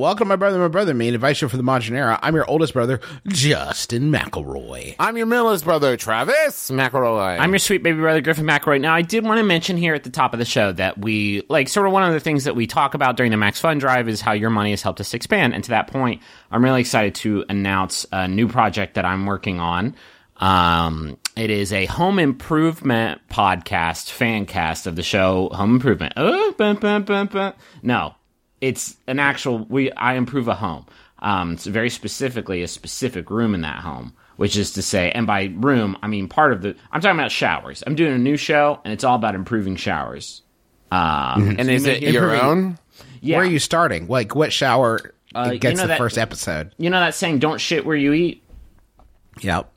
welcome, my brother, my brother, main advice show for the modern era. I'm your oldest brother, Justin McElroy. I'm your Miller's brother, Travis McElroy. I'm your sweet baby brother, Griffin McElroy. Now, I did want to mention here at the top of the show that we, like, sort of one of the things that we talk about during the Max Fun Drive is how your money has helped us expand. And to that point, I'm really excited to announce a new project that I'm working on. Um, it is a home improvement podcast, fan cast of the show Home Improvement. Oh, bum, bum, bum, bum. No, it's an actual, we, I improve a home. Um, it's very specifically a specific room in that home which is to say, and by room, I mean part of the. I'm talking about showers. I'm doing a new show, and it's all about improving showers. Um, and is it your own? yeah, Where are you starting? Like, what shower Uh, you gets know the that- first episode? you know that saying, "Don't shit where you eat." Yep.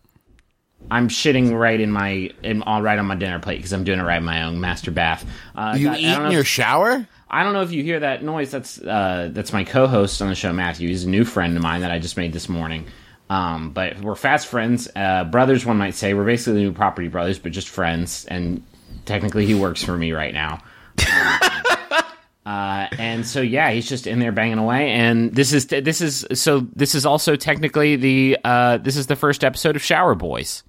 I'm shitting right in my, in, all right on my dinner plate because I'm doing it right in my own master bath. Uh, You eat in if- your shower? I don't know if you hear that noise. That's uh, that's my co-host on the show, Matthew. He's a new friend of mine that I just made this morning. Um, but we're fast friends, uh, brothers. One might say we're basically new property brothers, but just friends. And technically, he works for me right now. uh, and so yeah, he's just in there banging away. And this is this is so this is also technically the uh, this is the first episode of Shower Boys.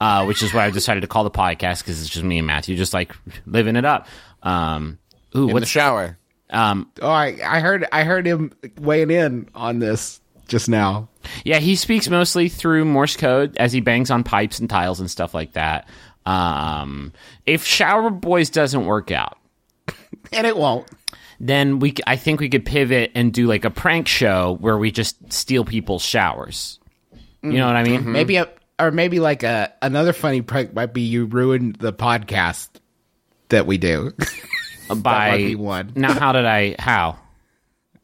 Uh, which is why I decided to call the podcast because it's just me and Matthew, just like living it up. Um, ooh, In the shower. um, Oh, I, I heard I heard him weighing in on this just now. Yeah, he speaks mostly through Morse code as he bangs on pipes and tiles and stuff like that. Um, if Shower Boys doesn't work out, And it won't. then we c- I think we could pivot and do like a prank show where we just steal people's showers. You know what I mean? Maybe a, or maybe like a another funny prank might be you ruined the podcast that we do. By might one. now, how did I? How?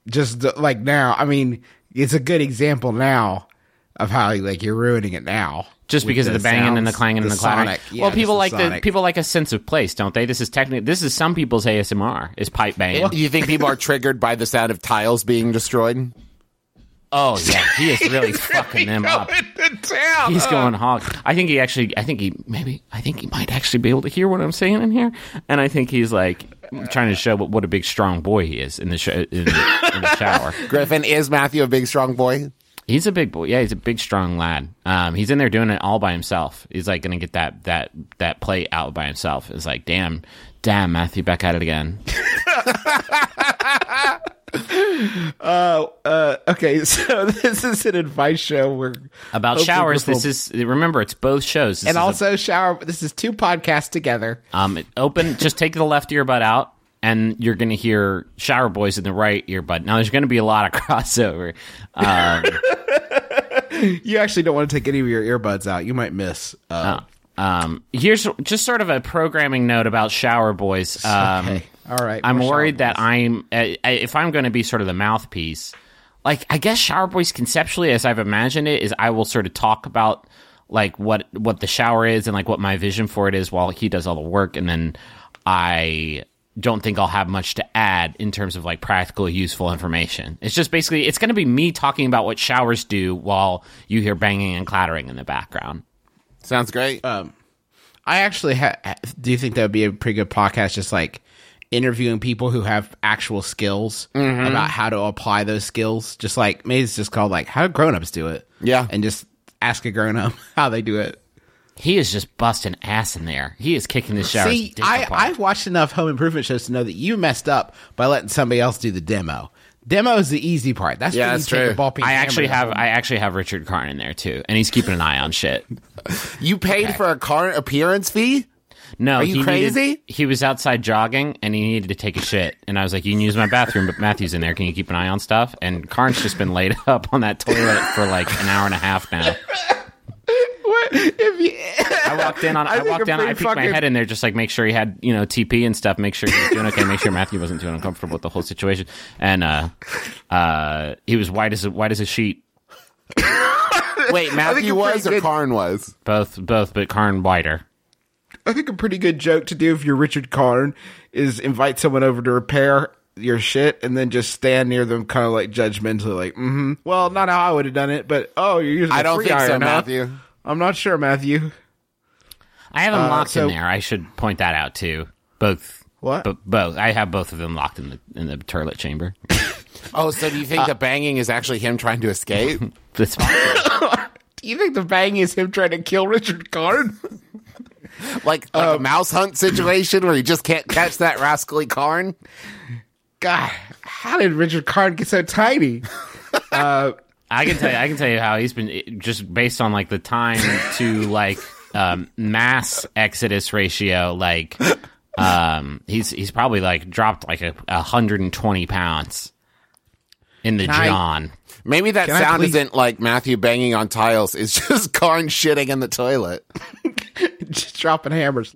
just the- like now, I mean, it's a good example now of how like you're ruining it now. Just with because of the banging and the sounds, clanging and the clattering. sonic. Yeah, well, people the like the sonic. people like a sense of place, don't they? This is technically this is some people's ASMR is pipe banging. You think people are triggered by the sound of tiles being destroyed? Oh yeah, he is really fucking them up. He's going hog. I think he actually. I think he maybe. I think he might actually be able to hear what I'm saying in here. And I think he's like trying to show what, what a big strong boy he is in the, sh- in, the in the shower. Griffin, is Matthew a big, strong boy? He's a big boy. Yeah, he's a big strong lad. Um, he's in there doing it all by himself. He's like gonna get that that that plate out by himself. It's like damn, damn Matthew back at it again. Uh, uh, okay, so this is an advice show where About showers. This is remember it's both shows. This and is a- also shower. This is two podcasts together. Um, open. Just take the left earbud out, and you're going to hear Shower Boys in the right earbud. Now, there's going to be a lot of crossover. Um, You actually don't want to take any of your earbuds out. You might miss. Uh, um, here's just sort of a programming note about Shower Boys. Um, okay, all right. I'm worried that I'm uh, if I'm going to be sort of the mouthpiece. Like, I guess Shower Boys conceptually, as I've imagined it, is I will sort of talk about like what what the shower is and like what my vision for it is while he does all the work, and then I don't think I'll have much to add in terms of like practical, useful information. It's just basically it's going to be me talking about what showers do while you hear banging and clattering in the background. Sounds great. I actually ha- ha- do you think that would be a pretty good podcast? Just like interviewing people who have actual skills Mm-hmm. about how to apply those skills. Just like maybe it's just called like how do grown ups do it? Yeah. and just ask a grown up how they do it. He is just busting ass in there. He is kicking the showers. See, I, I've watched enough home improvement shows to know that you messed up by letting somebody else do the demo. Demo is the easy part. That's Yeah, that's true. ball I hammer actually to have home. I actually have Richard Karn in there too, and he's keeping an eye on shit. you paid for a Karn appearance fee? No, Are you he crazy? Needed, he was outside jogging and he needed to take a shit, and I was like, "You can use my bathroom, but Matthew's in there. Can you keep an eye on stuff?" And Karn's just been laid up on that toilet for like an hour and a half now. What? If you, I walked in on I, think walked I'm down, I pretty peeked my head in there just like make sure he had you know TP and stuff, make sure he was doing okay, make sure Matthew wasn't too uncomfortable with the whole situation, and uh, uh, he was white as a white as a sheet. Wait, Matthew you're was or good. Karn was? Both, both, but Karn whiter. I think a pretty good joke to do if you're Richard Karn is invite someone over to repair your shit and then just stand near them kind of like judgmentally like mm-hmm well not how i would have done it but oh you're using I a don't free think so, iron, huh? Matthew. i'm not sure matthew I have them Uh, locked so- in there. I should point that out too. Both What? But both. I have both of them locked in the in the turlet chamber. Oh, so do you think the banging is actually him trying to escape? That's possible. Do you think the banging is him trying to kill Richard Karn? like like a mouse hunt situation where you just can't catch that rascally Karn? God, how did Richard Karn get so tiny? I can tell you. I can tell you how he's been just based on like the time to like um, mass exodus ratio. Like, um, he's he's probably like dropped like a, a hundred and twenty pounds in the I- John. Maybe that Can sound please- isn't like Matthew banging on tiles. It's just Karn shitting in the toilet. Dropping hammers.